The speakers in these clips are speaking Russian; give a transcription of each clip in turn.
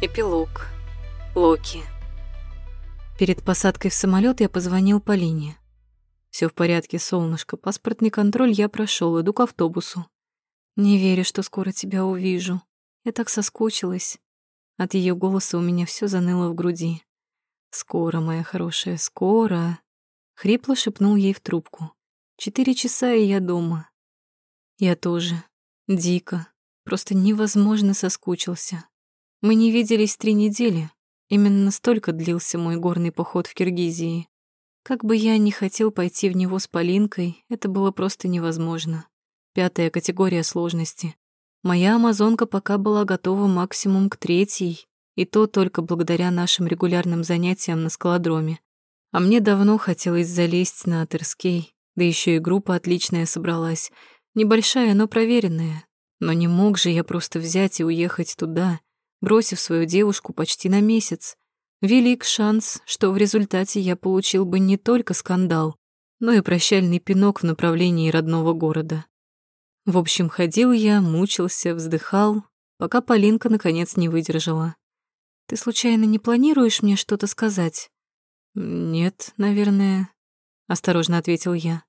Эпилог. Локи. Перед посадкой в самолет я позвонил Полине. Все в порядке, солнышко. Паспортный контроль я прошел, иду к автобусу. Не верю, что скоро тебя увижу. Я так соскучилась. От ее голоса у меня все заныло в груди. Скоро, моя хорошая, скоро. Хрипло шепнул ей в трубку. Четыре часа, и я дома. Я тоже. Дико. Просто невозможно соскучился. Мы не виделись три недели. Именно столько длился мой горный поход в Киргизии. Как бы я ни хотел пойти в него с Полинкой, это было просто невозможно. Пятая категория сложности. Моя амазонка пока была готова максимум к третьей, и то только благодаря нашим регулярным занятиям на скалодроме. А мне давно хотелось залезть на Атерскей, да еще и группа отличная собралась. Небольшая, но проверенная. Но не мог же я просто взять и уехать туда, бросив свою девушку почти на месяц. Велик шанс, что в результате я получил бы не только скандал, но и прощальный пинок в направлении родного города. В общем, ходил я, мучился, вздыхал, пока Полинка наконец не выдержала. «Ты случайно не планируешь мне что-то сказать?» «Нет, наверное», — осторожно ответил я.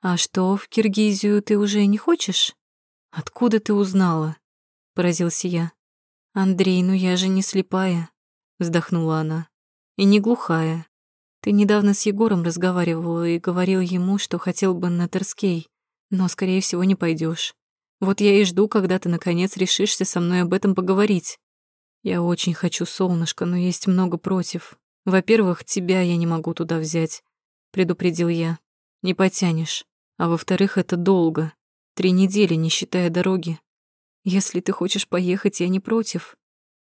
«А что, в Киргизию ты уже не хочешь?» «Откуда ты узнала?» — поразился я. «Андрей, ну я же не слепая», — вздохнула она. «И не глухая. Ты недавно с Егором разговаривала и говорил ему, что хотел бы на Терскей, но, скорее всего, не пойдешь. Вот я и жду, когда ты, наконец, решишься со мной об этом поговорить. Я очень хочу солнышко, но есть много против. Во-первых, тебя я не могу туда взять», — предупредил я. «Не потянешь. А во-вторых, это долго. Три недели, не считая дороги. Если ты хочешь поехать, я не против.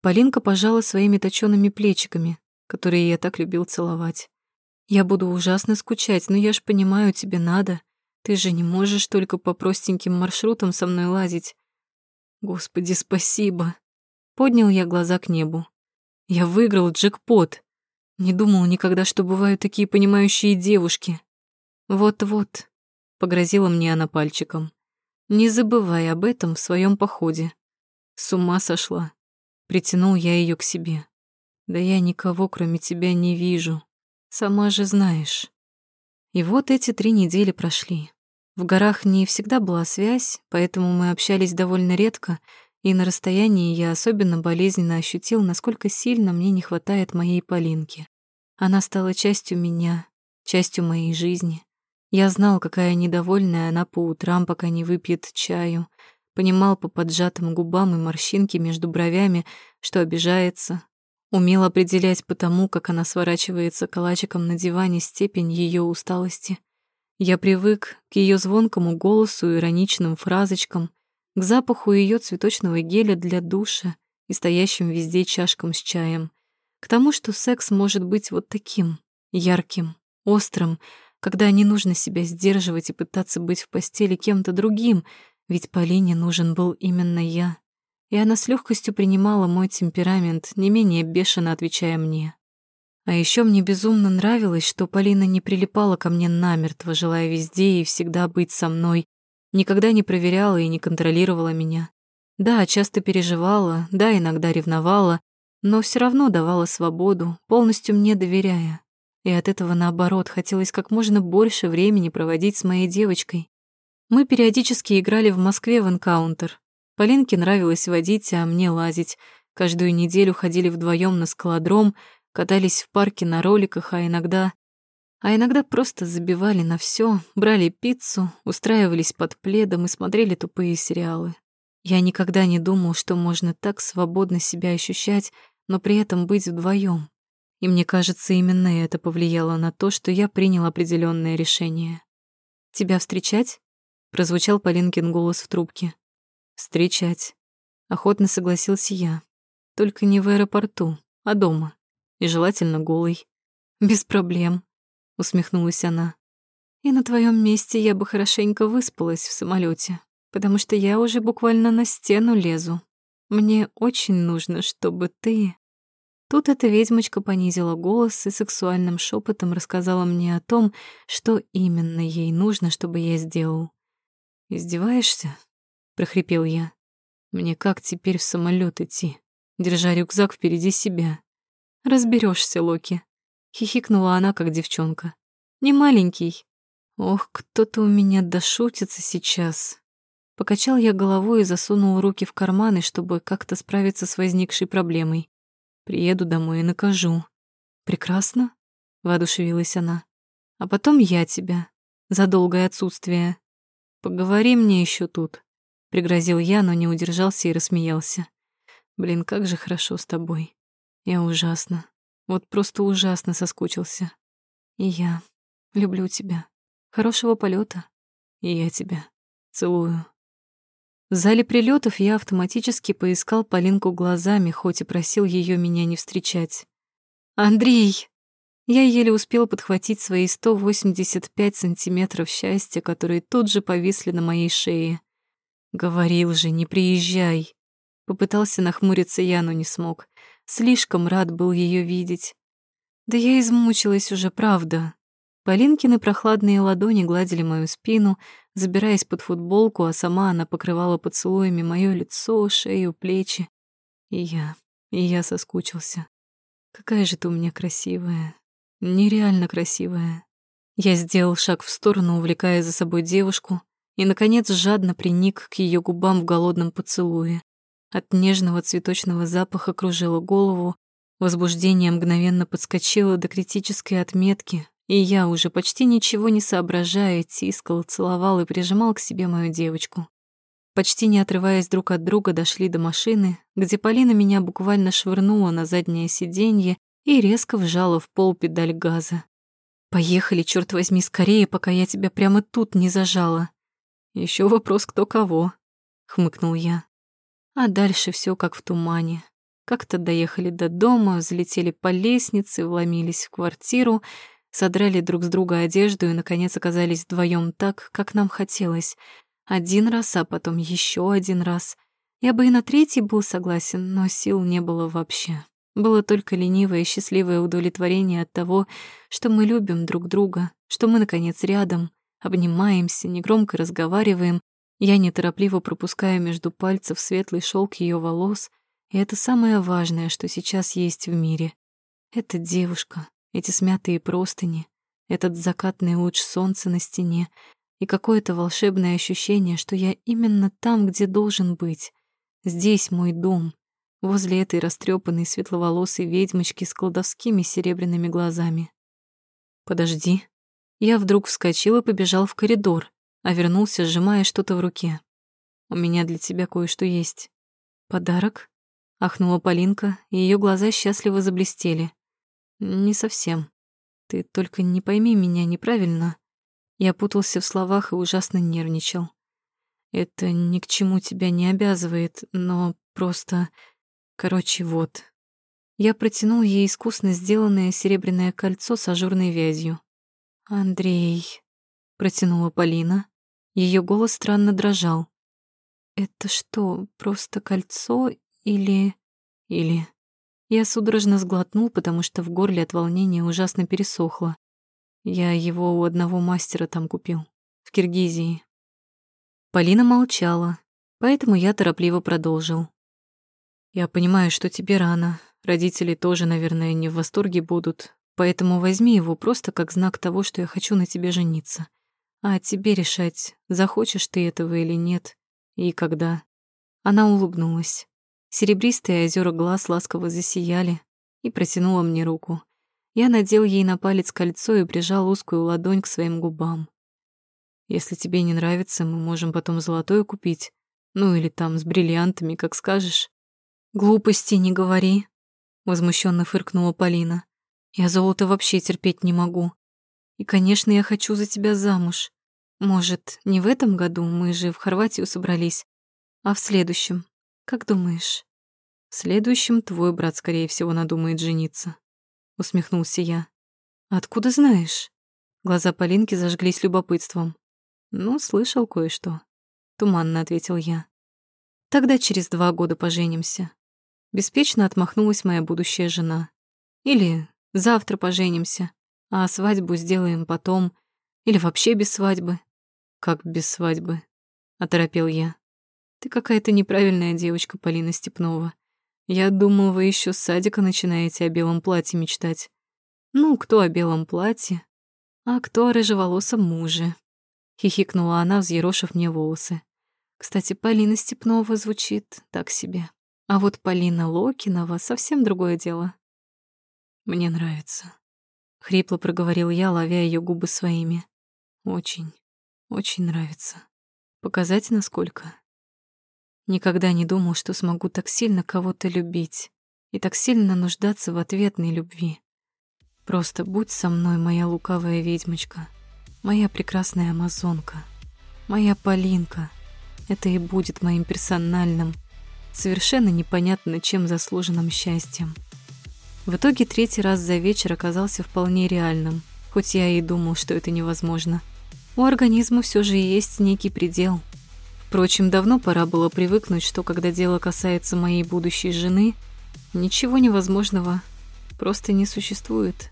Полинка пожала своими точёными плечиками, которые я так любил целовать. Я буду ужасно скучать, но я ж понимаю, тебе надо. Ты же не можешь только по простеньким маршрутам со мной лазить. Господи, спасибо. Поднял я глаза к небу. Я выиграл джекпот. Не думал никогда, что бывают такие понимающие девушки. Вот-вот, погрозила мне она пальчиком. Не забывай об этом в своем походе. С ума сошла. Притянул я ее к себе. Да я никого, кроме тебя, не вижу. Сама же знаешь. И вот эти три недели прошли. В горах не всегда была связь, поэтому мы общались довольно редко, и на расстоянии я особенно болезненно ощутил, насколько сильно мне не хватает моей Полинки. Она стала частью меня, частью моей жизни. Я знал, какая недовольная она по утрам, пока не выпьет чаю. Понимал по поджатым губам и морщинке между бровями, что обижается. Умел определять по тому, как она сворачивается калачиком на диване степень ее усталости. Я привык к ее звонкому голосу и ироничным фразочкам, к запаху ее цветочного геля для душа и стоящим везде чашкам с чаем, к тому, что секс может быть вот таким, ярким, острым, когда не нужно себя сдерживать и пытаться быть в постели кем-то другим, ведь Полине нужен был именно я. И она с легкостью принимала мой темперамент, не менее бешено отвечая мне. А еще мне безумно нравилось, что Полина не прилипала ко мне намертво, желая везде и всегда быть со мной, никогда не проверяла и не контролировала меня. Да, часто переживала, да, иногда ревновала, но все равно давала свободу, полностью мне доверяя и от этого, наоборот, хотелось как можно больше времени проводить с моей девочкой. Мы периодически играли в Москве в энкаунтер. Полинке нравилось водить, а мне лазить. Каждую неделю ходили вдвоем на скалодром, катались в парке на роликах, а иногда... А иногда просто забивали на все, брали пиццу, устраивались под пледом и смотрели тупые сериалы. Я никогда не думал, что можно так свободно себя ощущать, но при этом быть вдвоем. И мне кажется, именно это повлияло на то, что я принял определенное решение. «Тебя встречать?» — прозвучал Полинкин голос в трубке. «Встречать». Охотно согласился я. Только не в аэропорту, а дома. И желательно голый. «Без проблем», — усмехнулась она. «И на твоем месте я бы хорошенько выспалась в самолете, потому что я уже буквально на стену лезу. Мне очень нужно, чтобы ты...» Тут эта ведьмочка понизила голос и сексуальным шепотом рассказала мне о том, что именно ей нужно, чтобы я сделал. «Издеваешься?» — прохрипел я. «Мне как теперь в самолет идти? держа рюкзак впереди себя. Разберешься, Локи. Хихикнула она, как девчонка. Не маленький. Ох, кто-то у меня дошутится сейчас. Покачал я головой и засунул руки в карманы, чтобы как-то справиться с возникшей проблемой. Приеду домой и накажу. Прекрасно, воодушевилась она. А потом я тебя за долгое отсутствие. Поговори мне еще тут, пригрозил я, но не удержался и рассмеялся. Блин, как же хорошо с тобой. Я ужасно, вот просто ужасно соскучился. И я люблю тебя. Хорошего полета. И я тебя целую. В зале прилетов я автоматически поискал Полинку глазами, хоть и просил ее меня не встречать. «Андрей!» Я еле успел подхватить свои 185 сантиметров счастья, которые тут же повисли на моей шее. «Говорил же, не приезжай!» Попытался нахмуриться я, но не смог. Слишком рад был ее видеть. Да я измучилась уже, правда. Полинкины прохладные ладони гладили мою спину, забираясь под футболку, а сама она покрывала поцелуями моё лицо, шею, плечи. И я, и я соскучился. Какая же ты у меня красивая. Нереально красивая. Я сделал шаг в сторону, увлекая за собой девушку, и, наконец, жадно приник к ее губам в голодном поцелуе. От нежного цветочного запаха кружило голову, возбуждение мгновенно подскочило до критической отметки, и я, уже почти ничего не соображая, тискал, целовал и прижимал к себе мою девочку. Почти не отрываясь друг от друга, дошли до машины, где Полина меня буквально швырнула на заднее сиденье и резко вжала в пол педаль газа. «Поехали, черт возьми, скорее, пока я тебя прямо тут не зажала». Еще вопрос, кто кого», — хмыкнул я. А дальше все как в тумане. Как-то доехали до дома, взлетели по лестнице, вломились в квартиру — содрали друг с друга одежду и, наконец, оказались вдвоем так, как нам хотелось. Один раз, а потом еще один раз. Я бы и на третий был согласен, но сил не было вообще. Было только ленивое и счастливое удовлетворение от того, что мы любим друг друга, что мы, наконец, рядом, обнимаемся, негромко разговариваем. Я неторопливо пропускаю между пальцев светлый шелк ее волос, и это самое важное, что сейчас есть в мире. Это девушка, эти смятые простыни, этот закатный луч солнца на стене и какое-то волшебное ощущение, что я именно там, где должен быть. Здесь мой дом, возле этой растрепанной светловолосой ведьмочки с колдовскими серебряными глазами. «Подожди». Я вдруг вскочил и побежал в коридор, а вернулся, сжимая что-то в руке. «У меня для тебя кое-что есть». «Подарок?» — ахнула Полинка, и ее глаза счастливо заблестели. Не совсем. Ты только не пойми меня неправильно. Я путался в словах и ужасно нервничал. Это ни к чему тебя не обязывает, но просто... Короче, вот. Я протянул ей искусно сделанное серебряное кольцо с ажурной вязью. «Андрей», — протянула Полина. Ее голос странно дрожал. «Это что, просто кольцо или...» «Или...» Я судорожно сглотнул, потому что в горле от волнения ужасно пересохло. Я его у одного мастера там купил, в Киргизии. Полина молчала, поэтому я торопливо продолжил. Я понимаю, что тебе рано. Родители тоже, наверное, не в восторге будут, поэтому возьми его просто как знак того, что я хочу на тебе жениться. А тебе решать, захочешь ты этого или нет, и когда. Она улыбнулась. Серебристые озера глаз ласково засияли и протянула мне руку. Я надел ей на палец кольцо и прижал узкую ладонь к своим губам. «Если тебе не нравится, мы можем потом золотое купить. Ну или там с бриллиантами, как скажешь». «Глупости не говори», — возмущенно фыркнула Полина. «Я золото вообще терпеть не могу. И, конечно, я хочу за тебя замуж. Может, не в этом году, мы же в Хорватию собрались, а в следующем, как думаешь? В следующем твой брат, скорее всего, надумает жениться. Усмехнулся я. Откуда знаешь? Глаза Полинки зажглись любопытством. Ну, слышал кое-что. Туманно ответил я. Тогда через два года поженимся. Беспечно отмахнулась моя будущая жена. Или завтра поженимся, а свадьбу сделаем потом. Или вообще без свадьбы. Как без свадьбы? Оторопел я. Ты какая-то неправильная девочка, Полина Степнова. Я думал, вы еще с садика начинаете о белом платье мечтать. Ну, кто о белом платье, а кто о рыжеволосом муже. Хихикнула она, взъерошив мне волосы. Кстати, Полина Степнова звучит так себе. А вот Полина Локинова совсем другое дело. Мне нравится. Хрипло проговорил я, ловя ее губы своими. Очень, очень нравится. Показать, насколько. Никогда не думал, что смогу так сильно кого-то любить и так сильно нуждаться в ответной любви. Просто будь со мной, моя лукавая ведьмочка, моя прекрасная амазонка, моя Полинка. Это и будет моим персональным, совершенно непонятно чем заслуженным счастьем. В итоге третий раз за вечер оказался вполне реальным, хоть я и думал, что это невозможно. У организма все же есть некий предел. Впрочем, давно пора было привыкнуть, что когда дело касается моей будущей жены, ничего невозможного просто не существует.